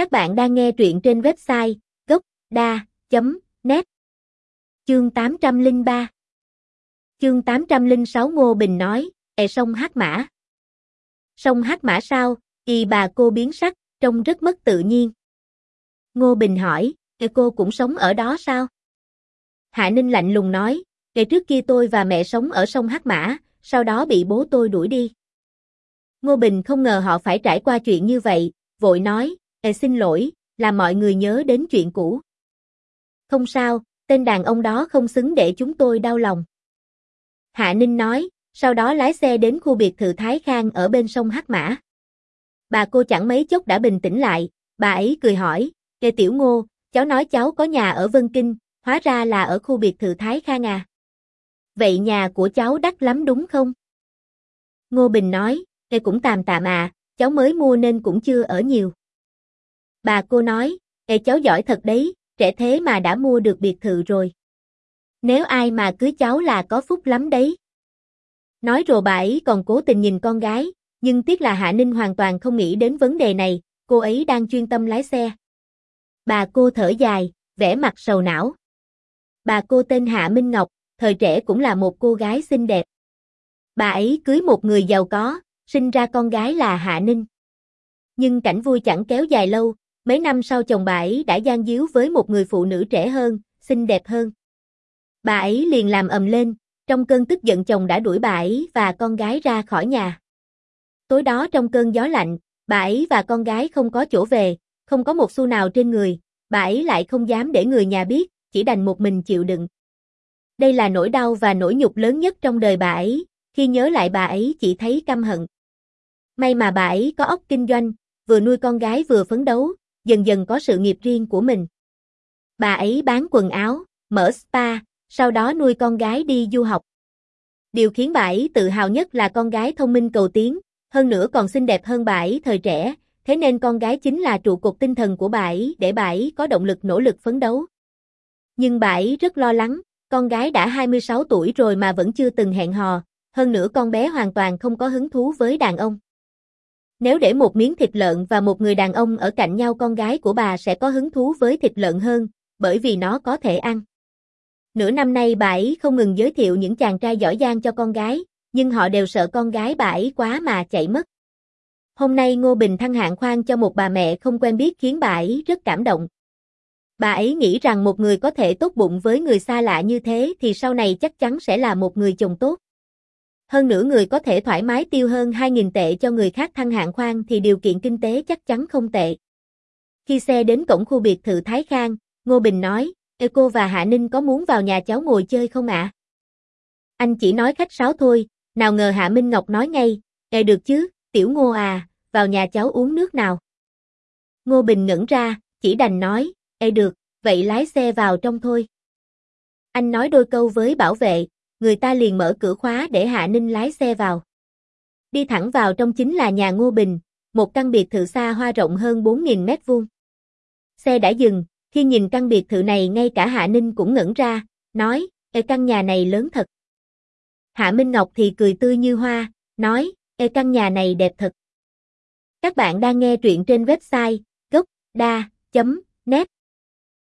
Các bạn đang nghe truyện trên website gocda.net Chương 803 Chương 806 Ngô Bình nói, Ê sông Hát Mã Sông Hát Mã sao, y bà cô biến sắc, trông rất mất tự nhiên. Ngô Bình hỏi, Ê cô cũng sống ở đó sao? Hạ Ninh lạnh lùng nói, Ngày trước kia tôi và mẹ sống ở sông Hát Mã, sau đó bị bố tôi đuổi đi. Ngô Bình không ngờ họ phải trải qua chuyện như vậy, vội nói, Ê xin lỗi, làm mọi người nhớ đến chuyện cũ. Không sao, tên đàn ông đó không xứng để chúng tôi đau lòng. Hạ Ninh nói, sau đó lái xe đến khu biệt thự Thái Khang ở bên sông Hắc Mã. Bà cô chẳng mấy chốc đã bình tĩnh lại, bà ấy cười hỏi, Kê Tiểu Ngô, cháu nói cháu có nhà ở Vân Kinh, hóa ra là ở khu biệt thự Thái Khang à. Vậy nhà của cháu đắt lắm đúng không? Ngô Bình nói, Kê cũng tạm tạm à, cháu mới mua nên cũng chưa ở nhiều. Bà cô nói, Ê cháu giỏi thật đấy, trẻ thế mà đã mua được biệt thự rồi. Nếu ai mà cưới cháu là có phúc lắm đấy. Nói rồi bà ấy còn cố tình nhìn con gái, nhưng tiếc là Hạ Ninh hoàn toàn không nghĩ đến vấn đề này, cô ấy đang chuyên tâm lái xe. Bà cô thở dài, vẻ mặt sầu não. Bà cô tên Hạ Minh Ngọc, thời trẻ cũng là một cô gái xinh đẹp. Bà ấy cưới một người giàu có, sinh ra con gái là Hạ Ninh. Nhưng cảnh vui chẳng kéo dài lâu, mấy năm sau chồng bà ấy đã gian díu với một người phụ nữ trẻ hơn, xinh đẹp hơn. Bà ấy liền làm ầm lên, trong cơn tức giận chồng đã đuổi bà ấy và con gái ra khỏi nhà. Tối đó trong cơn gió lạnh, bà ấy và con gái không có chỗ về, không có một xu nào trên người, bà ấy lại không dám để người nhà biết, chỉ đành một mình chịu đựng. Đây là nỗi đau và nỗi nhục lớn nhất trong đời bà ấy, khi nhớ lại bà ấy chỉ thấy căm hận. May mà bà ấy có óc kinh doanh, vừa nuôi con gái vừa phấn đấu, dần dần có sự nghiệp riêng của mình. Bà ấy bán quần áo, mở spa, sau đó nuôi con gái đi du học. Điều khiến bà ấy tự hào nhất là con gái thông minh cầu tiến, hơn nữa còn xinh đẹp hơn bà ấy thời trẻ, thế nên con gái chính là trụ cột tinh thần của bà ấy để bà ấy có động lực nỗ lực phấn đấu. Nhưng bà ấy rất lo lắng, con gái đã 26 tuổi rồi mà vẫn chưa từng hẹn hò, hơn nữa con bé hoàn toàn không có hứng thú với đàn ông. Nếu để một miếng thịt lợn và một người đàn ông ở cạnh nhau con gái của bà sẽ có hứng thú với thịt lợn hơn, bởi vì nó có thể ăn. Nửa năm nay bà ấy không ngừng giới thiệu những chàng trai giỏi giang cho con gái, nhưng họ đều sợ con gái bà ấy quá mà chạy mất. Hôm nay Ngô Bình thăng hạng khoan cho một bà mẹ không quen biết khiến bà ấy rất cảm động. Bà ấy nghĩ rằng một người có thể tốt bụng với người xa lạ như thế thì sau này chắc chắn sẽ là một người chồng tốt. Hơn nữa người có thể thoải mái tiêu hơn 2.000 tệ cho người khác thăng hạng khoan thì điều kiện kinh tế chắc chắn không tệ. Khi xe đến cổng khu biệt thự Thái Khang, Ngô Bình nói, Ê cô và Hạ Ninh có muốn vào nhà cháu ngồi chơi không ạ? Anh chỉ nói khách sáo thôi, nào ngờ Hạ Minh Ngọc nói ngay, Ê được chứ, tiểu ngô à, vào nhà cháu uống nước nào. Ngô Bình ngẩn ra, chỉ đành nói, Ê được, vậy lái xe vào trong thôi. Anh nói đôi câu với bảo vệ, người ta liền mở cửa khóa để Hạ Ninh lái xe vào. Đi thẳng vào trong chính là nhà Ngô Bình, một căn biệt thự xa hoa rộng hơn 4.000 mét vuông. Xe đã dừng, khi nhìn căn biệt thự này ngay cả Hạ Ninh cũng ngẩn ra, nói, Ê căn nhà này lớn thật. Hạ Minh Ngọc thì cười tươi như hoa, nói, Ê căn nhà này đẹp thật. Các bạn đang nghe truyện trên website gocda.net